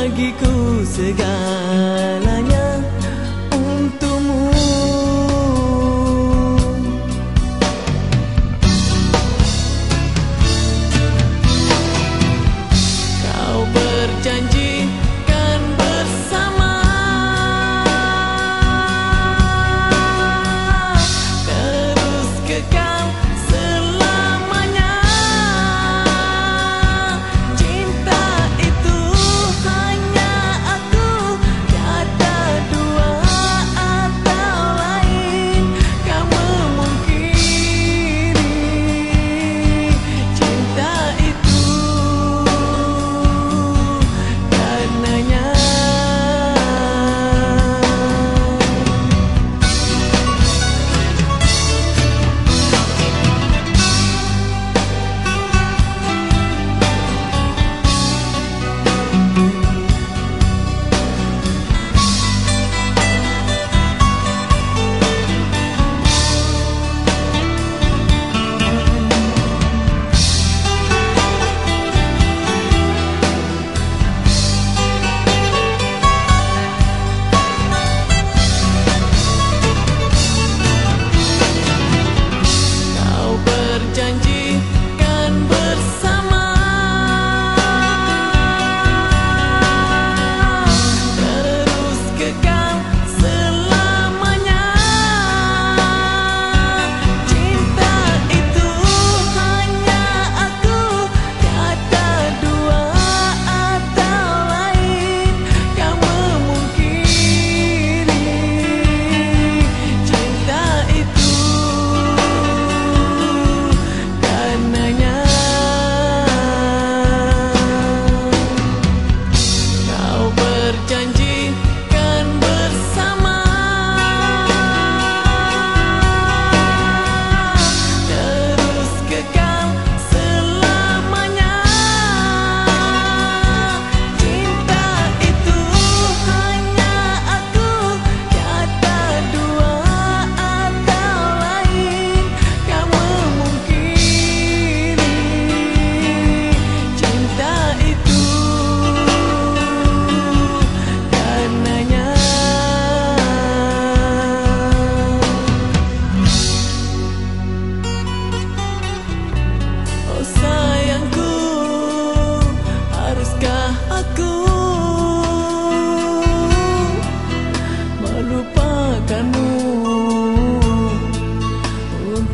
bagiku segalanya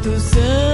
tu.